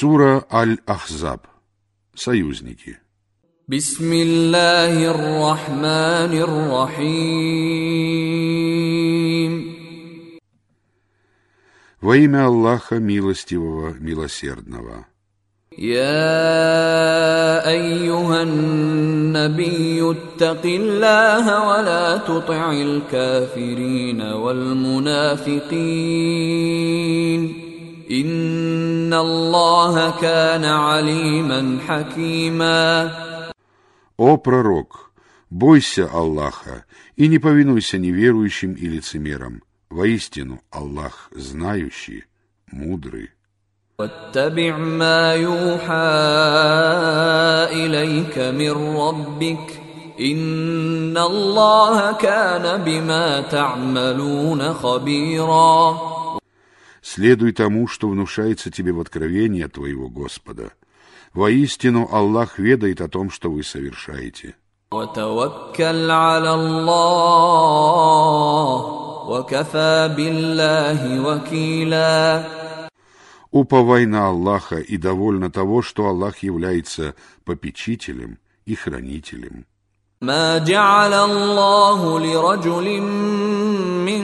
Сура Аль-Ахзаб. Союзники. بسم الله الرحمن الرحيم Во имя Аллаха Милостивого, Милосердного. يا ايها النبي اتق الله ولا تطع الكافرين والمنافقين ان الله كان عليما حكيما О пророк, бойся Аллаха и не повинуйся неверующим и лицемерам. Воистину, Аллах знающий, мудрый. واتبع ما يوحى اليك من ربك ان الله كان بما تعملون خبيرا Следуй тому, что внушается тебе в откровении от твоего Господа. Воистину, Аллах ведает о том, что вы совершаете. وتوكل على الله وكفى بالله وكيلا Уповай на Аллаха и довольно того, что Аллах является попечителем и хранителем. ما جعل الله لرجل من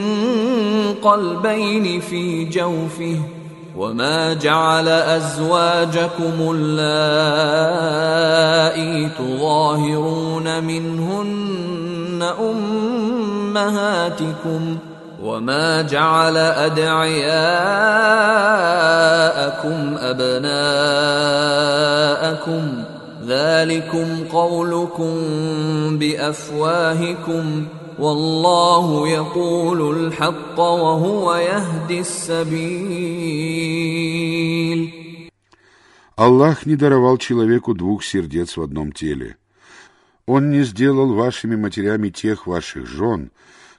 قلبين في جوفه وما جعل أزواجكم اللائي تظاهرون منهن أمهاتكم وما جعل أدعياءكم أبناءكم ذلكم قولكم بأفواهكم والله يقول الحق وهو يهدي السبيل Аллах не даровал человеку двух сердец в одном теле. Он не сделал вашими матерями тех ваших жен,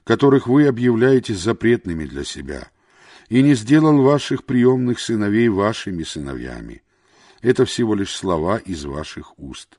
которых вы объявляете запретными для себя, и не сделал ваших приемных сыновей вашими сыновьями. Это всего лишь слова из ваших уст.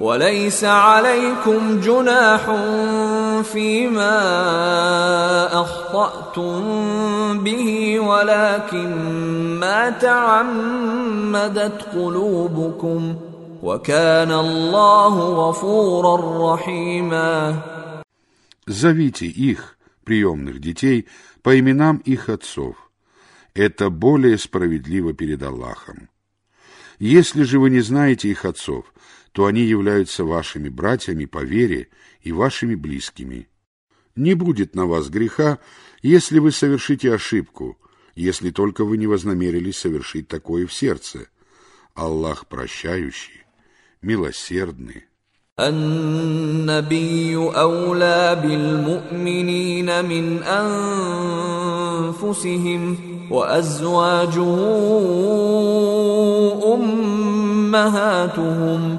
وليس عليكم جناح فيما أخطأتم به ولكن ما تعمدت قلوبكم وكان الله غفورا رحيما Зовите их, приемных детей, по именам их отцов. Это более справедливо перед Аллахом. Если же вы не знаете их отцов, то они являются вашими братьями по вере и вашими близкими. Не будет на вас греха, если вы совершите ошибку, если только вы не вознамерились совершить такое в сердце. Аллах прощающий, милосердный. النبي أولى بالمؤمنين من أنفسهم وأزواجه أمهاتهم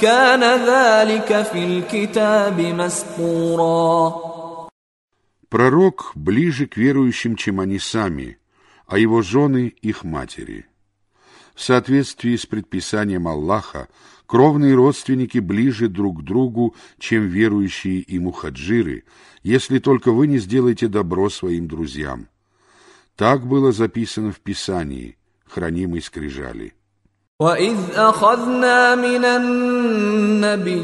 كان ذلك في الكتاب مسطورا Пророк ближе к верующим, чем они сами, а его жены – их матери. В соответствии с предписанием Аллаха, кровные родственники ближе друг к другу, чем верующие и мухаджиры, если только вы не сделаете добро своим друзьям. Так было записано в Писании, хранимой скрижали. وإذ أخذنا من النبيين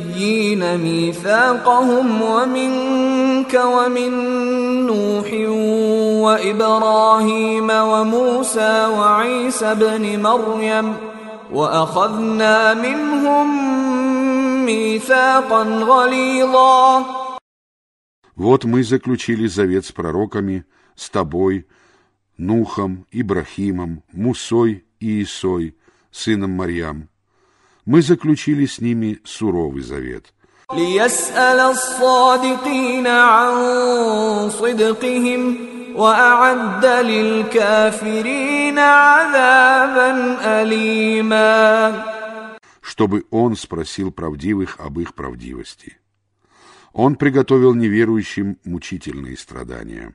ميثاقهم ومنك ومن نوح وإبراهيم وموسى وعيسى بن مريم وأخذنا منهم ميثاقا غليظا Вот мы заключили завет с пророками, с тобой, Нухом, Ибрахимом, Мусой и Исой, сыном Марьям. Мы заключили с ними суровый завет. ليسأل الصادقين عن صدقهم وأعد للكافرين عذابا أليما чтобы он спросил правдивых об их правдивости. Он приготовил неверующим мучительные страдания.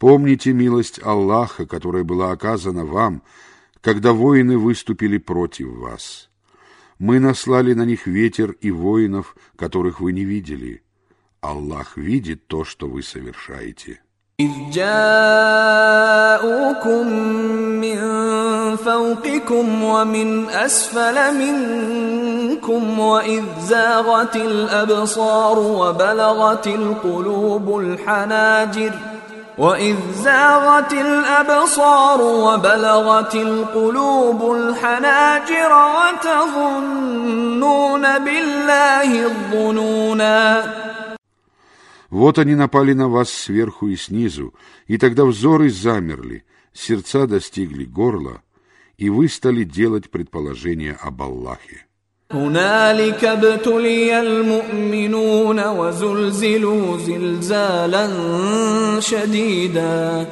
Помните милость Аллаха, которая была оказана вам, когда воины выступили против вас. Мы наслали на них ветер и воинов, которых вы не видели. Аллах видит то, что вы совершаете. إذ جاءوكم من فوقكم ومن أسفل منكم وإذ زاغت الأبصار وبلغت القلوب الحناجر ۖ وإذ زاغت الأبصار وبلغت القلوب الحناجر وتظنون بالله الظنونا Вот они напали на вас сверху и снизу, и тогда взоры замерли, сердца достигли горла, и вы стали делать предположения об Аллахе. هنالك ابتلي المؤمنون وزلزلوا زلزالا شديدا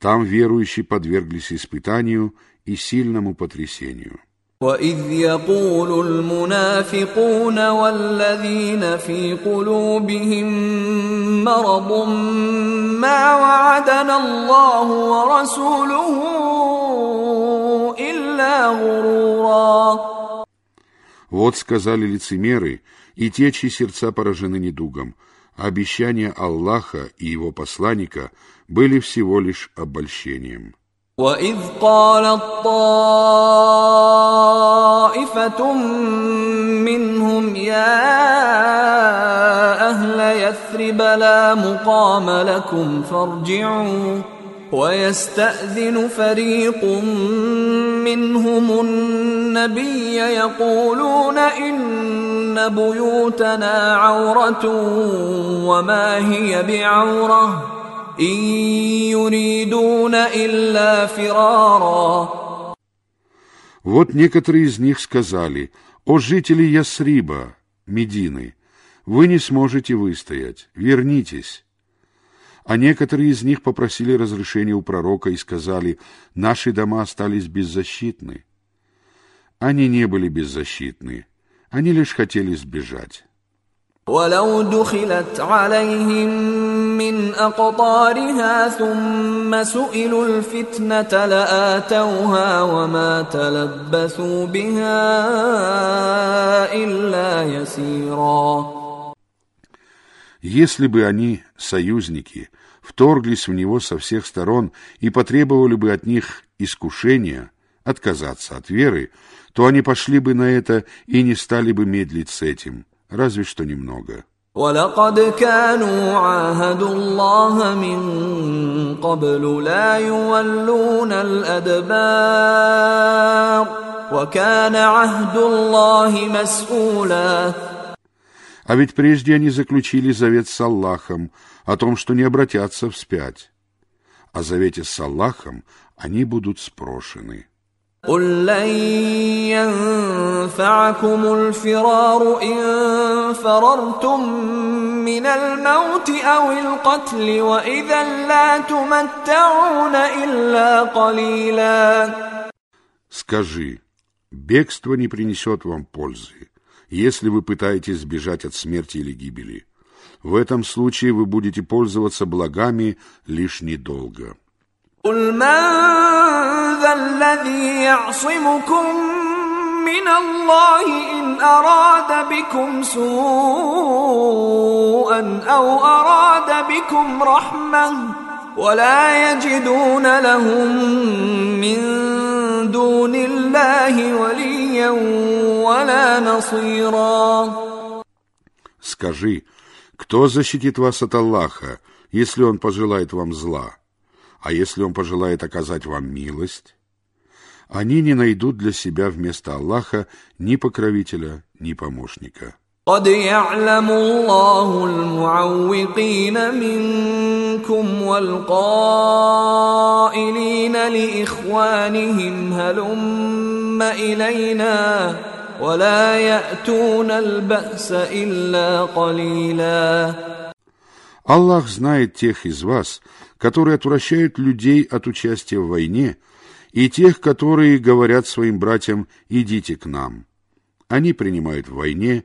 Там верующие подверглись испытанию и сильному потрясению. وإذ يقول المنافقون والذين في قلوبهم مرض ما وعدنا الله ورسوله إلا غرورا Вот сказали лицемеры и те, чьи сердца поражены недугом, а обещания Аллаха и его посланника были всего лишь обольщением. وإذ قالت طائفة منهم يا أهل يثرب لا مقام لكم فارجعوا ويستأذن فريق منهم النبي يقولون إن بيوتنا عورة وما هي بعورة إن يريدون إلا فرارا Вот некоторые из них сказали, «О жители Ясриба, Медины, вы не сможете выстоять, вернитесь». А некоторые из них попросили разрешения у пророка и сказали, «Наши дома остались беззащитны». Они не были беззащитны, они лишь хотели сбежать. ولو دخلت عليهم من أقطارها ثم سئلوا الفتنة لآتوها وما تلبثوا بها إلا يسيرا Если бы они, союзники, вторглись в него со всех сторон и потребовали бы от них искушения, отказаться от веры, то они пошли бы на это и не стали бы медлить с этим, разве что немного. ولقد كانوا عاهدوا الله من قبل لا يولون الأدبار وكان عهد الله مسؤولا А ведь прежде они заключили завет с Аллахом о том, что не обратятся вспять. О завете с Аллахом они будут спрошены. قل لن ينفعكم الفرار إن فررتم من الموت أو القتل وإذا لا تمتعون إلا قليلا Скажи, бегство не принесет вам пользы, если вы пытаетесь сбежать от смерти или гибели. В этом случае вы будете пользоваться благами лишь недолго. قل من ذا الذي يعصمكم من الله إن أراد بكم سوءا أو أراد بكم رحمة ولا يجدون لهم من دون الله وليا ولا نصيرا Скажи, кто защитит вас от Аллаха, если Он пожелает вам зла? А если Он пожелает оказать вам милость? Они не найдут для себя вместо Аллаха ни покровителя, ни помощника. قد يعلم الله المعوقين منكم والقائلين لإخوانهم هلم إلينا ولا يأتون البأس إلا قليلا Аллах знает тех из вас, которые отвращают людей от участия в войне, и тех, которые говорят своим братьям «идите к нам». Они принимают в войне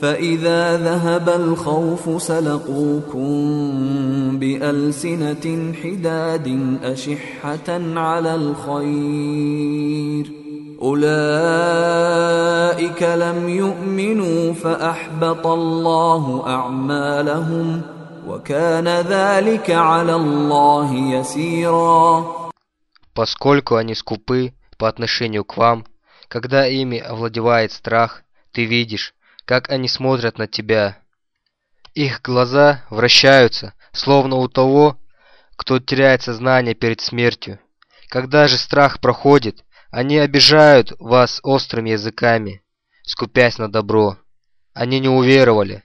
فإذا ذهب الخوف سلقوكم بألسنة حداد أشحة على الخير أولئك لم يؤمنوا فأحبط الله أعمالهم وكان ذلك على الله يسيرا Поскольку они скупы по отношению к вам, когда ими овладевает страх, ты видишь, как они смотрят на тебя. Их глаза вращаются, словно у того, кто теряет сознание перед смертью. Когда же страх проходит, они обижают вас острыми языками, скупясь на добро. Они не уверовали,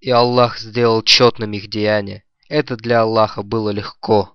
и Аллах сделал четным их деяния. Это для Аллаха было легко.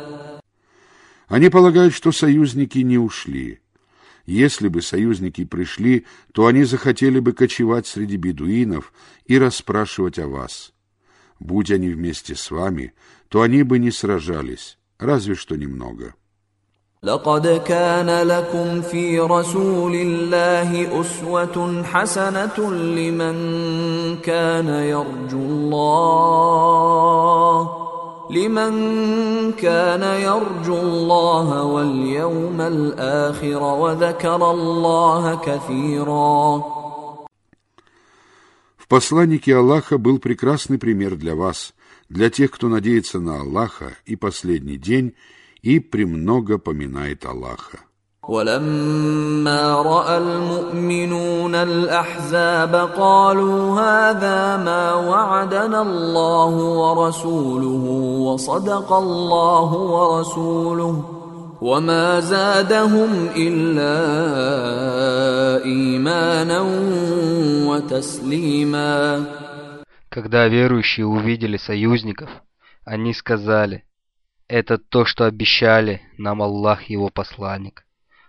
Они полагают, что союзники не ушли. Если бы союзники пришли, то они захотели бы кочевать среди бедуинов и расспрашивать о вас. Будь они вместе с вами, то они бы не сражались, разве что немного. لقد كان لكم في رسول الله أسوة حسنة لمن كان يرجو الله لمن كان يرجو الله واليوم الآخر وذكر الله كثيرا В посланнике Аллаха был прекрасный пример для вас, для тех, кто надеется на Аллаха и последний день и премного поминает Аллаха. ولما راى المؤمنون الاحزاب قالوا هذا ما وعدنا الله ورسوله وصدق الله ورسوله وما زادهم الا ايمانا وتسليما Когда верующие увидели союзников, они сказали, «Это то, что обещали нам Аллах и Его посланник».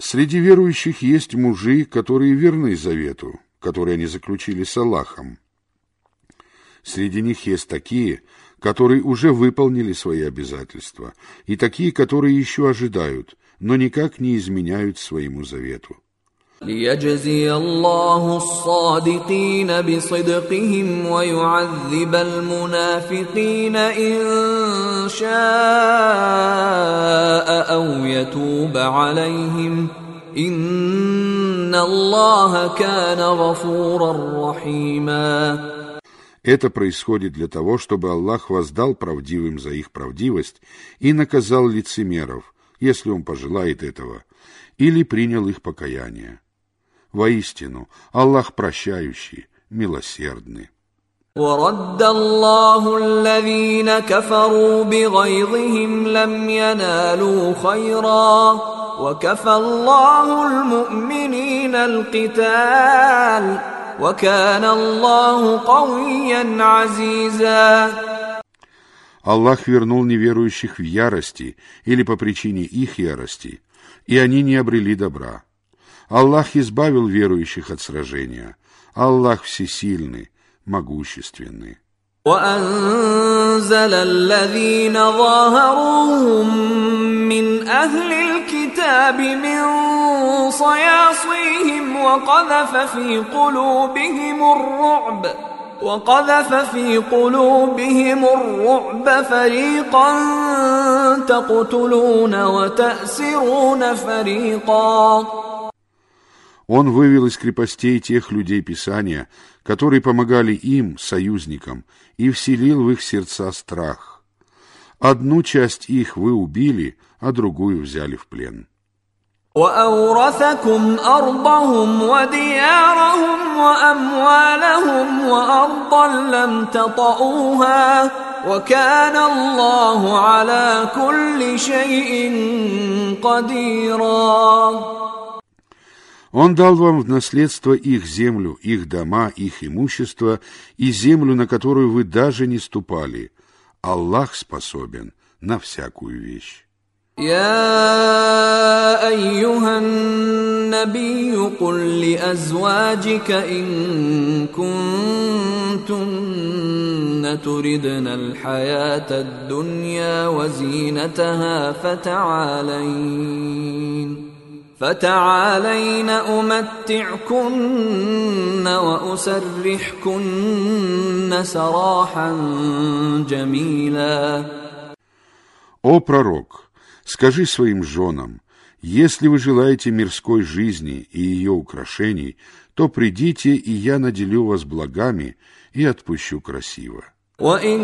Среди верующих есть мужи, которые верны завету, который они заключили с Аллахом. Среди них есть такие, которые уже выполнили свои обязательства, и такие, которые еще ожидают, но никак не изменяют своему завету. ليجزي الله الصادقين بصدقهم ويعذب المنافقين إن شاء أو يتوب عليهم إن الله كان غفورا رحيما Это происходит для того, чтобы Аллах воздал правдивым за их правдивость и наказал лицемеров, если он пожелает этого, или принял их покаяние. Воистину, Аллах прощающий, милосердный. ورد الله الذين كفروا بغيظهم لم ينالوا خيرا وكفى الله المؤمنين القتال وكان الله قويا عزيزا Аллах вернул неверующих в ярости или по причине их ярости, и они не обрели добра. Аллах избавил верующих от сражения. Аллах всесильный, могущественный. وأنزل الذين ظاهروهم من أهل الكتاب من صياصيهم وقذف في قلوبهم الرعب وقذف في قلوبهم الرعب فريقا تقتلون وتأسرون فريقا Он вывел из крепостей тех людей Писания, которые помогали им, союзникам, и вселил в их сердца страх. Одну часть их вы убили, а другую взяли в плен. وأورثكم أرضهم وديارهم وأموالهم وأرضا لم تطئوها وكان الله على كل شيء قديرا Он дал вам в наследство их землю, их дома, их имущество и землю, на которую вы даже не ступали. Аллах способен на всякую вещь. يا ايها النبي قل لازواجك ان كنتن تردن الحياه الدنيا وزينتها فتعالين فتعالين امتعكن واسرحكن سراحا جميلا О пророк, скажи своим женам, если вы желаете мирской жизни и ее украшений, то придите, и я наделю вас благами и отпущу красиво. وإن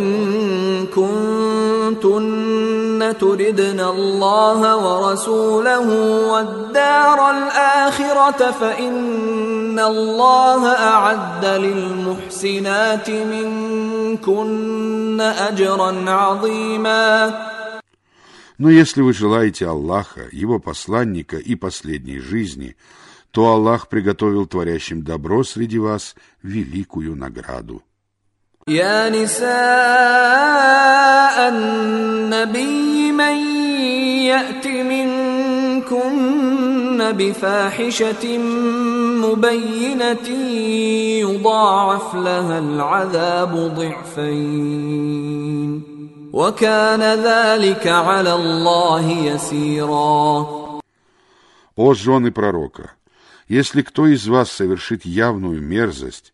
كنتن تردن الله ورسوله والدار الآخرة فإن الله أعد للمحسنات منكن أجرا عظيما Но если вы желаете Аллаха, Его посланника и последней жизни, то Аллах приготовил творящим добро среди вас великую награду. يا نساء النبي من يأت منكن بفاحشة مبينة يضاعف لها العذاب ضعفين وكان ذلك على الله يسيرا О жены пророка, если кто из вас совершит явную мерзость,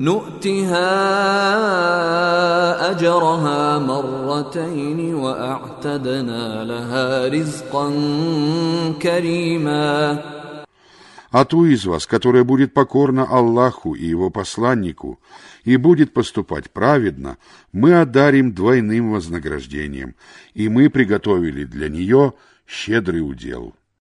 نؤتها اجرها مرتين واعتدنا لها رزقا كريما А ту из вас, которая будет покорна Аллаху и Его посланнику и будет поступать праведно, мы одарим двойным вознаграждением, и мы приготовили для нее щедрый удел.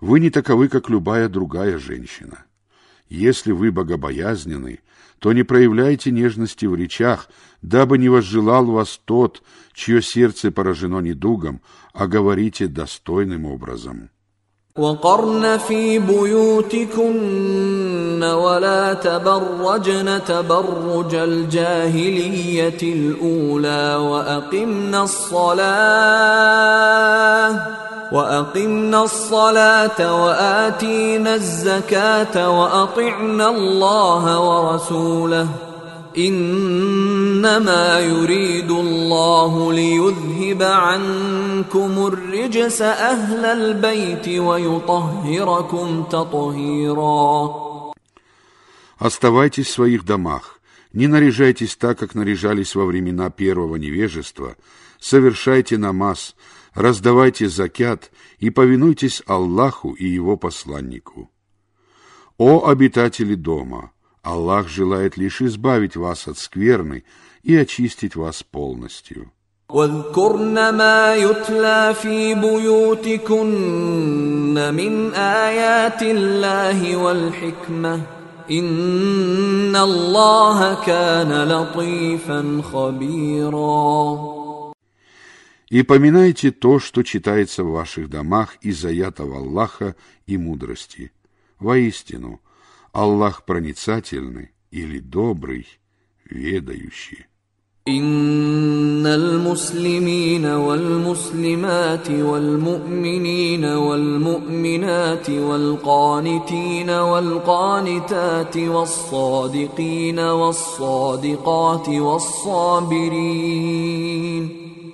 вы не таковы, как любая другая женщина. Если вы богобоязнены, то не проявляйте нежности в речах, дабы не возжелал вас тот, чье сердце поражено недугом, а говорите достойным образом. وقرن في بيوتكن ولا تبرجن تبرج الجاهلية الأولى وأقمنا الصلاة وأقمنا الصلاة وآتينا الزكاة وأطعنا الله ورسوله إنما يريد الله ليذهب عنكم الرجس أهل البيت ويطهركم تطهيرا Оставайтесь в своих домах, не наряжайтесь так, как наряжались во времена первого невежества, совершайте намаз, раздавайте закят и повинуйтесь Аллаху и Его посланнику. О обитатели дома! Аллах желает лишь избавить вас от скверны и очистить вас полностью. واذكرن ما يتلى في بيوتكن من آيات الله والحكمة إن الله كان لطيفا خبيرا И поминайте то, что читается в ваших домах из аятов Аллаха и мудрости. Воистину, Аллах проницательный или добрый, ведающий. إن المسلمين والمسلمات والمؤمنين والمؤمنات والقانتين والقانتات والصادقين والصادقات والصابرين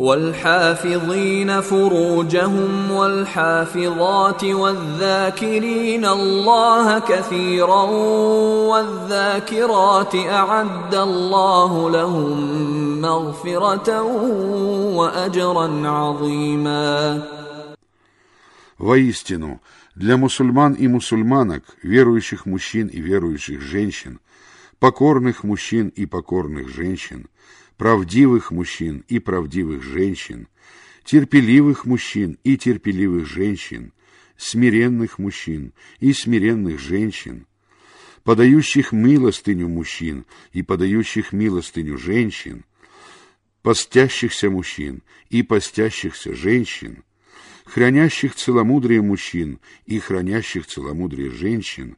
والحافظين فروجهم والحافظات والذاكرين الله كثيرا والذاكرات اعد الله لهم مغفره واجرا عظيما Воистину, для мусульман и мусульманок, верующих мужчин и верующих женщин, покорных мужчин и покорных женщин, правдивых мужчин и правдивых женщин, терпеливых мужчин и терпеливых женщин, смиренных мужчин и смиренных женщин, подающих милостыню мужчин и подающих милостыню женщин, постящихся мужчин и постящихся женщин, хранящих целомудрие мужчин и хранящих целомудрие женщин,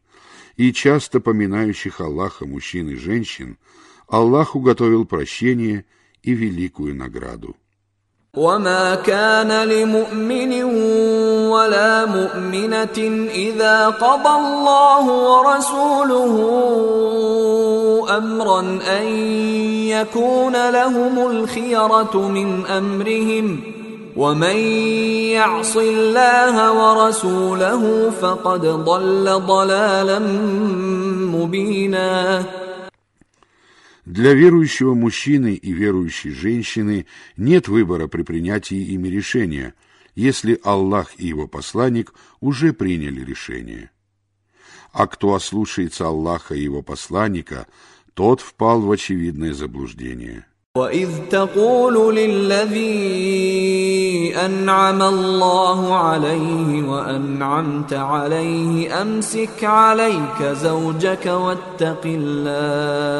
и часто поминающих Аллаха мужчин и женщин, Аллах уготовил прощение и великую награду. وما كان لمؤمن ولا مؤمنة إذا قضى الله ورسوله أمرا أن يكون لهم الخيرة من أمرهم ومن يعص الله ورسوله فقد ضل ضلالا مبينا Для верующего мужчины и верующей женщины нет выбора при принятии ими решения, если Аллах и его посланник уже приняли решение. А кто ослушается Аллаха и его посланника, тот впал в очевидное заблуждение. وإذ تقول للذي أنعم الله عليه وأنعمت عليه أمسك عليك زوجك واتق الله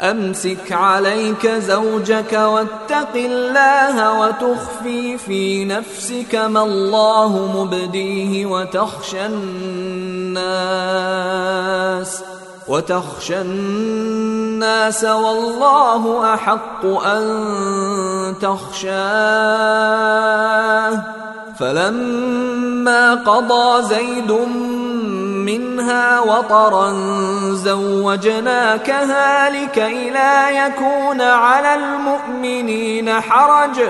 أمسك عليك زوجك واتق الله وتخفي في نفسك ما الله مبديه وتخشى الناس وتخشى الناس والله أحق أن تخشاه. فلما قضى زيد منها وطرا زوجناكها لكي لا يكون على المؤمنين حرج.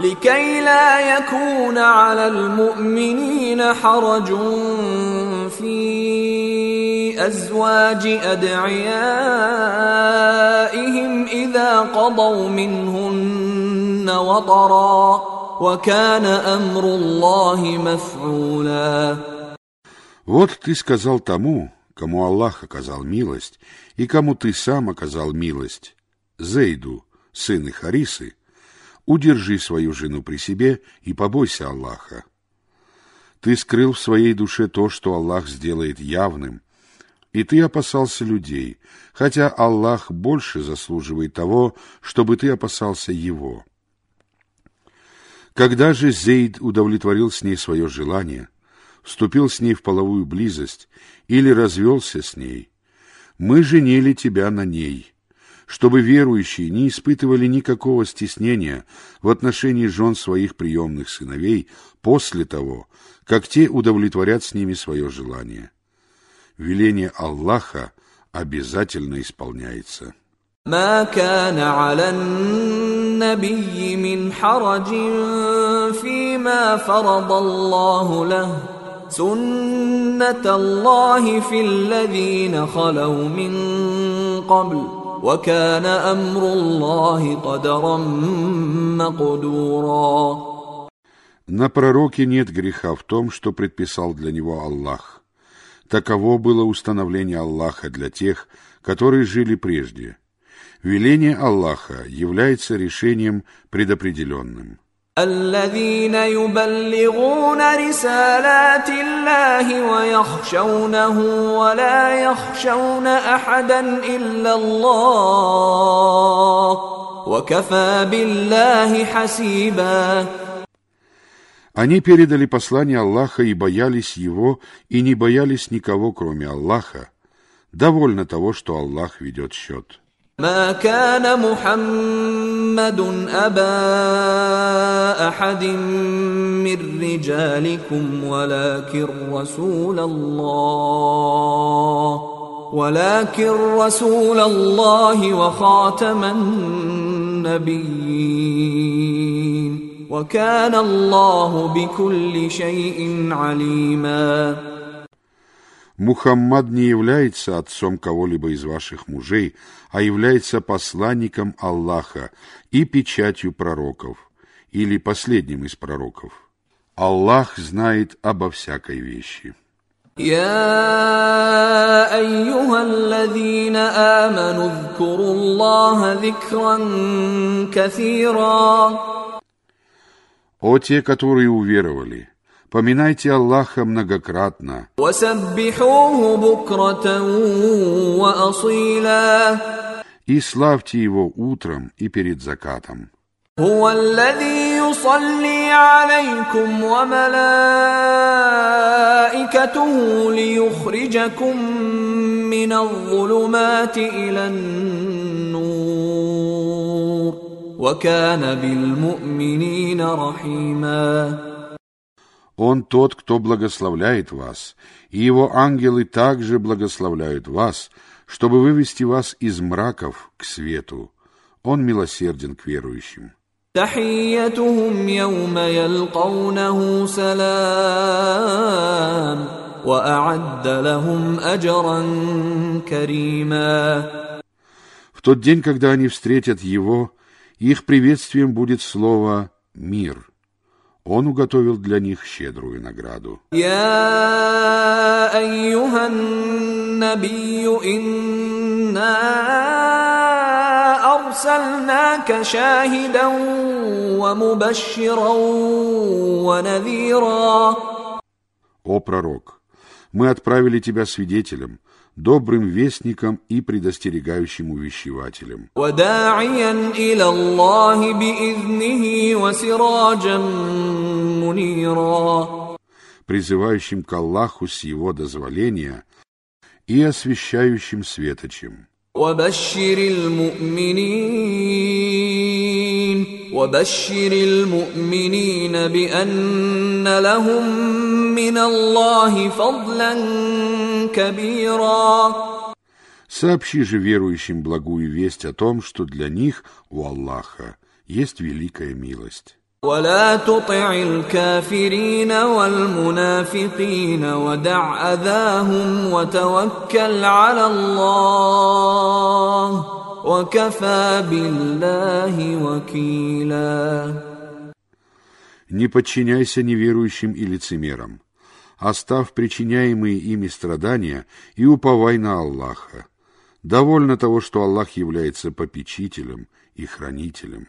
لكي لا يكون على المؤمنين حرج في لأزواج أدعيائهم إذا قضوا منهن وطرا وكان أمر الله مفعولا Вот ты сказал тому, кому Аллах оказал милость, и кому ты сам оказал милость, Зейду, сыны Харисы, удержи свою жену при себе и побойся Аллаха. Ты скрыл в своей душе то, что Аллах сделает явным, и ты опасался людей, хотя Аллах больше заслуживает того, чтобы ты опасался Его. Когда же Зейд удовлетворил с ней свое желание, вступил с ней в половую близость или развелся с ней, мы женили тебя на ней, чтобы верующие не испытывали никакого стеснения в отношении жен своих приемных сыновей после того, как те удовлетворят с ними свое желание Веление Аллаха обязательно исполняется. ما كان على النبي من حرج فيما فرض الله له سنة الله في الذين خلوا من قبل وكان أمر الله قدرا مقدورا На пророке нет греха в том, что предписал для него Аллах. Таково было установление Аллаха для тех, которые жили прежде. Веление Аллаха является решением предопределенным. الذين يبلغون رسالات الله ويخشونه ولا يخشون احدا الا الله وكفى بالله حسيبا Они передали послание Аллаха и боялись его, и не боялись никого, кроме Аллаха. Довольно того, что Аллах ведет счет. ما كان محمد ابا احد من رجالكم ولكن رسول الله ولكن رسول الله وخاتم النبيين وكان الله بكل شيء عليما Мухаммад не является отцом кого-либо из ваших мужей, а является посланником Аллаха и печатью пророков, или последним из пророков. Аллах знает обо всякой вещи. يا ايها الذين امنوا اذكروا الله ذكرا كثيرا О те, которые уверовали, поминайте Аллаха многократно وسبحوه بكره واصيلا и славьте Его утром и перед закатом. هو الذي يصلي عليكم وملائكته ليخرجكم من الظلمات الى النور وكان بالمؤمنين رحيما Он тот, кто благословляет вас, и Его ангелы также благословляют вас, чтобы вывести вас из мраков к свету. Он милосерден к верующим. تحيتهم يوم يلقونه سلام واعد لهم اجرا كريما В тот день, когда они встретят Его, их приветствием будет слово «мир». Он уготовил для них щедрую награду. Я айюхан набию инна арсалнака шахидан ва мубашширан ва назира. О пророк, мы отправили тебя свидетелем, добрым вестником и предостерегающим увещевателем, وداعيا الى الله باذنه وسراجا منيرا призывающим к Аллаху с Его дозволения и освещающим светочем. وبشر المؤمنين وبشر المؤمنين بان لهم من الله فضلا كبيرا Сообщи же верующим благую весть о том, что для них у Аллаха есть великая милость. ولا تطع الكافرين والمنافقين ودع أذاهم وتوكل على الله وكفى بالله وكيلا Не подчиняйся неверующим и лицемерам. Оставь причиняемые ими страдания и уповай на Аллаха. Довольно того, что Аллах является попечителем и хранителем.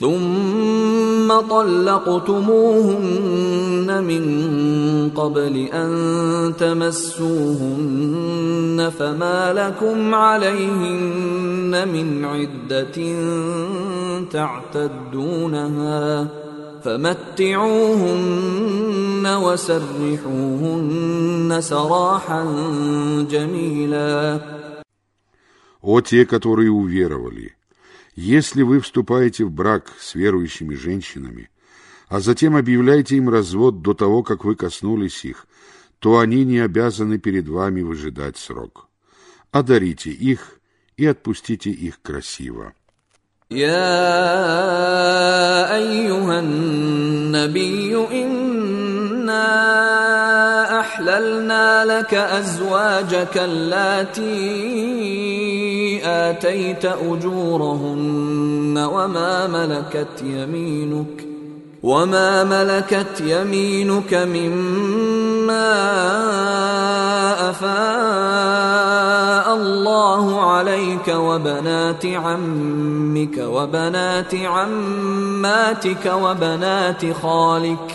ثم طلقتموهن من قبل ان تمسوهن فما لكم عليهن من عده تعتدونها فمتعوهن وسرحوهن سراحا جميلا О те, которые уверовали! Если вы вступаете в брак с верующими женщинами, а затем объявляете им развод до того, как вы коснулись их, то они не обязаны перед вами выжидать срок. Одарите их и отпустите их красиво. يا أيها النبي إنا أحللنا لك أزواجك اللاتي آتيت أجورهن وما ملكت يمينك وما ملكت يمينك مما أفاء الله عليك وبنات عمك وبنات عماتك وبنات خالك ۖ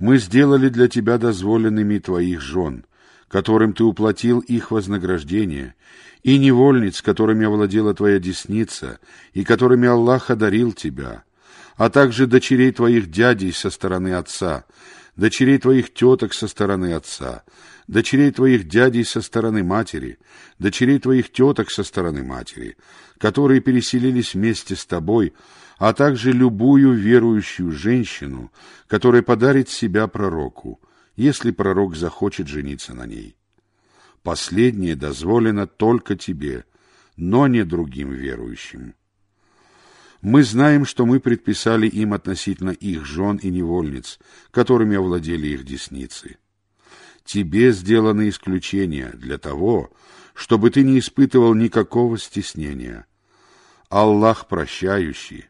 мы сделали для тебя дозволенными твоих жен, которым ты уплатил их вознаграждение, и невольниц, которыми овладела твоя десница, и которыми Аллах одарил тебя, а также дочерей твоих дядей со стороны отца, дочерей твоих теток со стороны отца, дочерей твоих дядей со стороны матери, дочерей твоих теток со стороны матери, которые переселились вместе с тобой, а также любую верующую женщину, которая подарит себя пророку, если пророк захочет жениться на ней. Последнее дозволено только тебе, но не другим верующим. Мы знаем, что мы предписали им относительно их жен и невольниц, которыми овладели их десницы. Тебе сделаны исключения для того, чтобы ты не испытывал никакого стеснения. Аллах прощающий,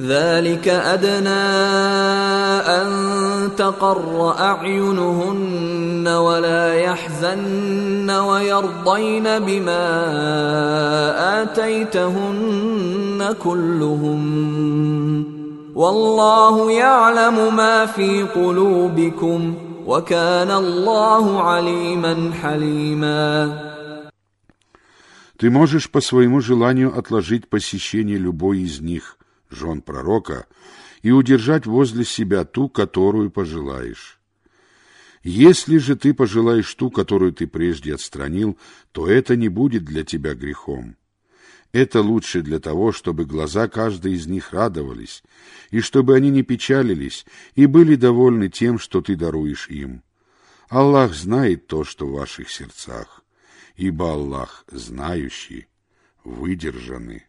ذلك ادنى ان تقر اعينهن ولا يحزن ويرضين بما اتيتهن كلهم والله يعلم ما في قلوبكم وكان الله عليما حليما Ты можешь по своему желанию отложить посещение любой из них, жен пророка, и удержать возле себя ту, которую пожелаешь. Если же ты пожелаешь ту, которую ты прежде отстранил, то это не будет для тебя грехом. Это лучше для того, чтобы глаза каждой из них радовались, и чтобы они не печалились и были довольны тем, что ты даруешь им. Аллах знает то, что в ваших сердцах, ибо Аллах знающий, выдержанный.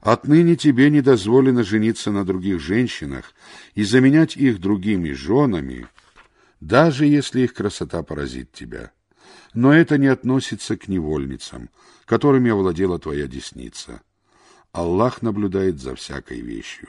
Отныне тебе не дозволено жениться на других женщинах и заменять их другими женами, даже если их красота поразит тебя. Но это не относится к невольницам, которыми овладела твоя десница. Аллах наблюдает за всякой вещью.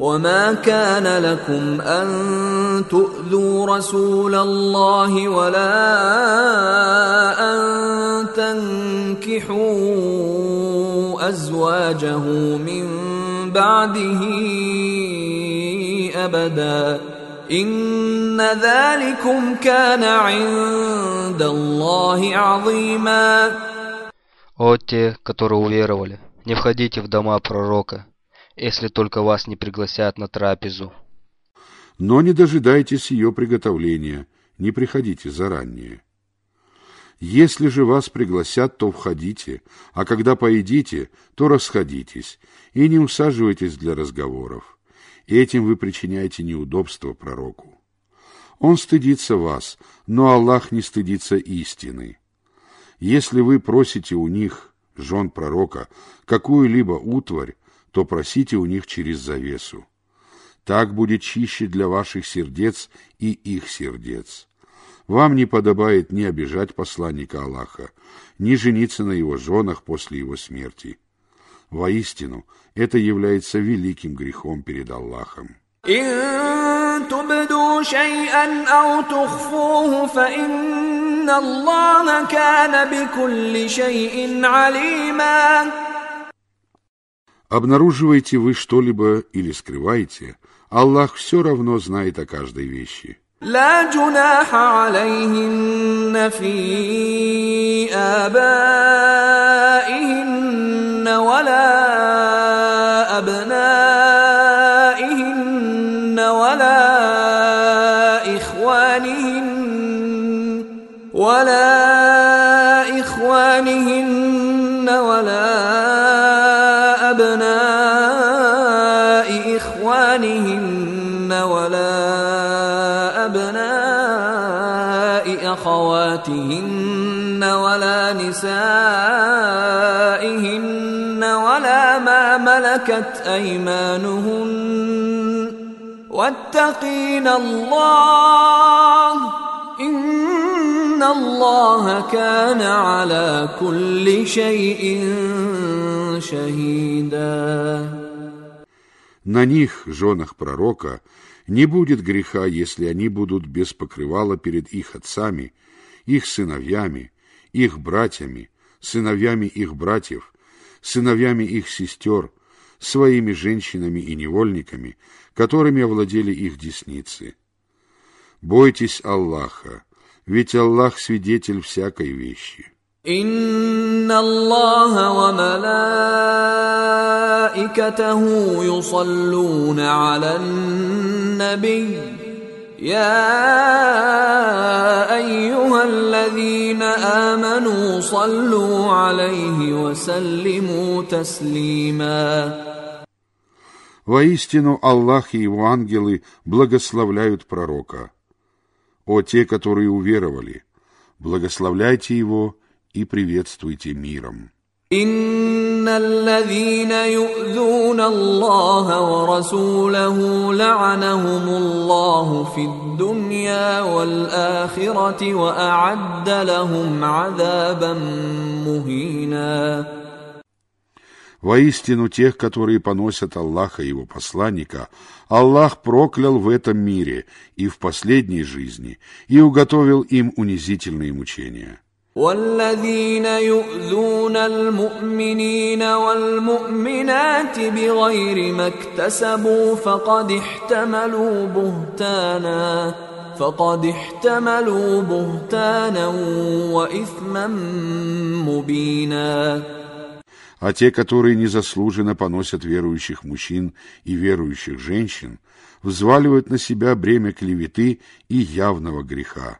وما كان لكم ان تؤذوا رسول الله ولا ان تنكحوا ازواجه من بعده ابدا ان ذلكم كان عند الله عظيما О те, которые уверовали, не входите в дома пророка, если только вас не пригласят на трапезу. Но не дожидайтесь ее приготовления, не приходите заранее. Если же вас пригласят, то входите, а когда поедите, то расходитесь, и не усаживайтесь для разговоров. Этим вы причиняете неудобство пророку. Он стыдится вас, но Аллах не стыдится истины. Если вы просите у них, жен пророка, какую-либо утварь, то просите у них через завесу. Так будет чище для ваших сердец и их сердец. Вам не подобает ни обижать посланника Аллаха, ни жениться на его женах после его смерти. Воистину, это является великим грехом перед Аллахом. إن تبدوا شيئا أو تخفوه فإن الله كان بكل شيء عليما Обнаруживаете вы что-либо или скрываете, Аллах все равно знает о каждой вещи. لا جناح عليهن في آبائهن ولا أبنائهن أخواتهن ولا نسائهن ولا ما ملكت أيمانهن واتقين الله إن الله كان على كل شيء شهيدا На них, женах пророка, не будет греха, если они будут без покрывала перед их отцами, их сыновьями, их братьями, сыновьями их братьев, сыновьями их сестер, своими женщинами и невольниками, которыми овладели их десницы. Бойтесь Аллаха, ведь Аллах свидетель всякой вещи. إن الله وملائكته يصلون على النبي يا أيها الذين آمنوا صلوا عليه وسلموا تسليما Воистину Аллах и его ангелы благословляют пророка. О те, которые уверовали, благословляйте его и приветствуйте миром. إن الذين يؤذون الله ورسوله لعنهم الله في الدنيا والآخرة وأعد لهم عذابا مهينا Воистину тех, которые поносят Аллаха и его посланника, Аллах проклял в этом мире и в последней жизни и уготовил им унизительные мучения. والذين يؤذون المؤمنين والمؤمنات بغير ما اكتسبوا فقد احتملوا بهتانا فقد احتملوا بهتانا واثما مبينا А те, которые незаслуженно поносят верующих мужчин и верующих женщин, взваливают на себя бремя клеветы и явного греха.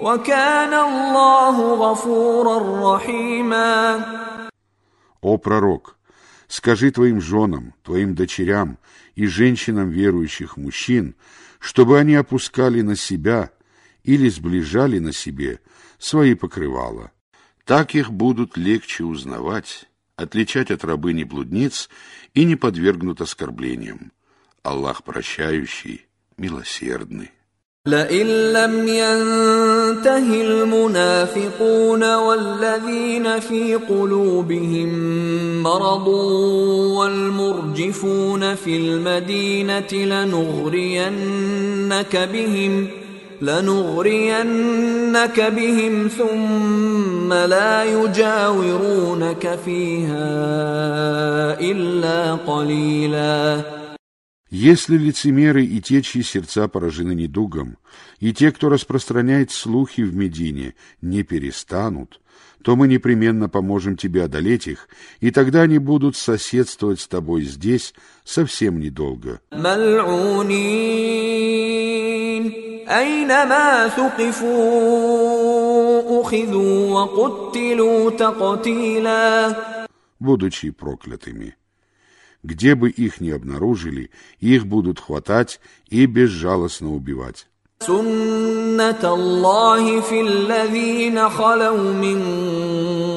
وكان الله غفورا رحيما О пророк, скажи твоим женам, твоим дочерям и женщинам верующих мужчин, чтобы они опускали на себя или сближали на себе свои покрывала. Так их будут легче узнавать, отличать от рабыни-блудниц и не подвергнут оскорблениям. Аллах прощающий, милосердный. لئن لم ينته المنافقون والذين في قلوبهم مرض والمرجفون في المدينة لنغرينك بهم لنغرينك بهم ثم لا يجاورونك فيها إلا قليلاً. Если лицемеры и те, чьи сердца поражены недугом, и те, кто распространяет слухи в Медине, не перестанут, то мы непременно поможем тебе одолеть их, и тогда они будут соседствовать с тобой здесь совсем недолго. Будучи проклятыми. Где бы их ни обнаружили, их будут хватать и безжалостно убивать. سنة الله في الذين خلوا من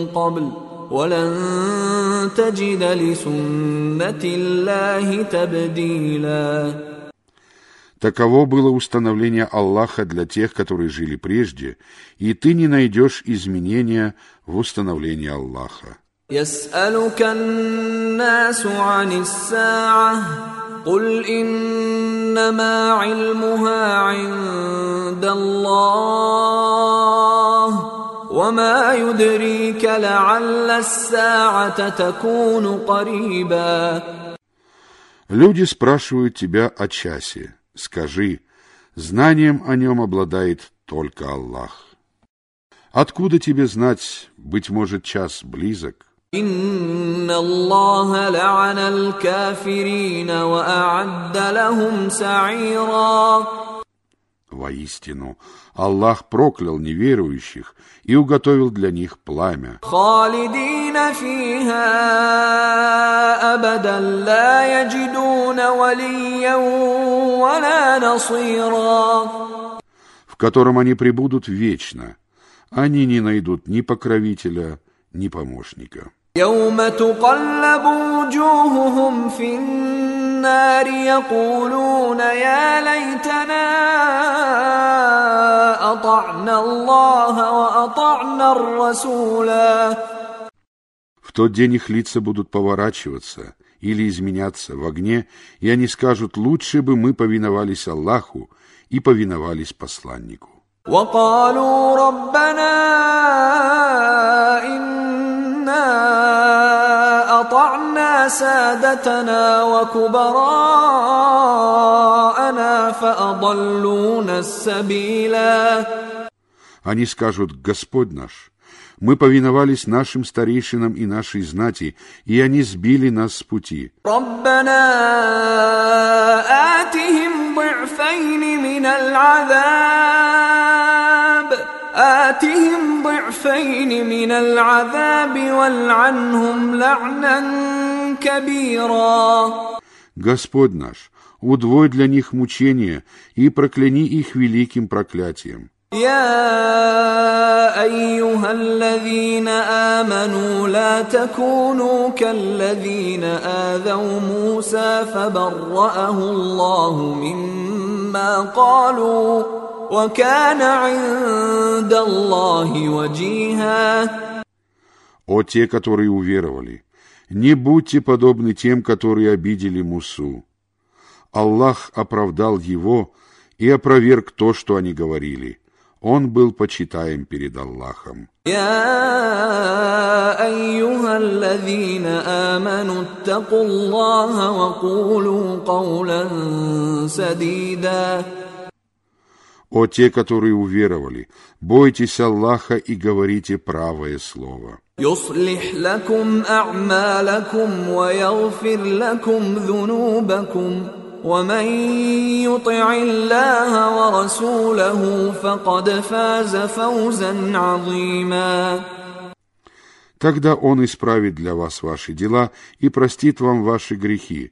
قبل ولن تجد لسنة الله تبديلا Таково было установление Аллаха для тех, которые жили прежде, и ты не найдешь изменения в установлении Аллаха. يسألك الناس عن الساعة قل إنما علمها عند الله وما يدريك لعل الساعة تكون قريبا Люди спрашивают тебя о часе. Скажи, знанием о нем обладает только Аллах. Откуда тебе знать, быть может, час близок? إن الله لعن الكافرين وأعد لهم سعيرا Воистину, Аллах проклял неверующих и уготовил для них пламя. خالدين فيها أبدا لا يجدون وليا ولا نصيرا в котором они пребудут вечно. Они не найдут ни покровителя, ни помощника. يوم تقلب وجوههم في النار يقولون يا ليتنا أطعنا الله وأطعنا الرسولا В В тот день их лица будут поворачиваться или изменяться в огне, и они скажут, лучше бы мы повиновались Аллаху и повиновались посланнику. وقالوا ربنا إنا أطعنا سادتنا وكبراءنا فأضلونا السبيلا Они скажут, Господь наш, мы повиновались нашим старейшинам и нашей знати, и они сбили нас с пути. ربنا آتهم ضعفين من العذاب آتهم ضعفين من العذاب والعنهم لعنا كبيرا Господь наш, удвой для них мучения и прокляни их великим проклятием. يا ايها الذين امنوا لا تكونوا كالذين اذوا موسى فبرأه الله مما قالوا وكان عند الله وجيها О те, которые уверовали, не будьте подобны тем, которые обидели Мусу. Аллах оправдал его и опроверг то, что они говорили. Он был почитаем перед Аллахом. يا ايها الذين امنوا اتقوا الله وقولوا قولا سديدا О те, которые уверовали, бойтесь Аллаха и говорите правое слово. يصلح لكم اعمالكم ويغفر لكم ذنوبكم ومن يطع الله ورسوله فقد فاز فوزا عظيما Тогда Он исправит для вас ваши дела и простит вам ваши грехи.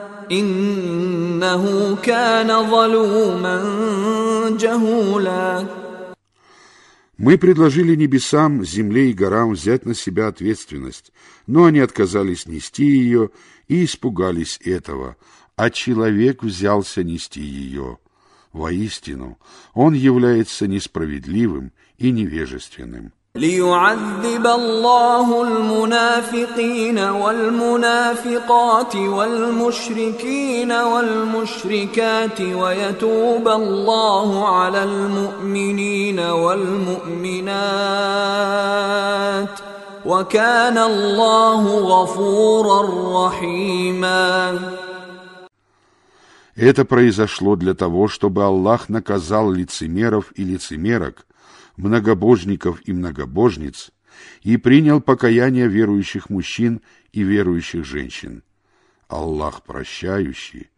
إنه كان ظلوما جهولا Мы предложили небесам, земле и горам взять на себя ответственность, но они отказались нести ее и испугались этого, а человек взялся нести ее. Воистину, он является несправедливым и невежественным. ليعذب الله المنافقين والمنافقات والمشركين والمشركات ويتوب الله على المؤمنين والمؤمنات وكان الله غفورا رحيما Это произошло для того, чтобы Аллах наказал лицемеров и лицемерок, многобожников и многобожниц и принял покаяние верующих мужчин и верующих женщин. Аллах прощающий,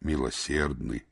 милосердный.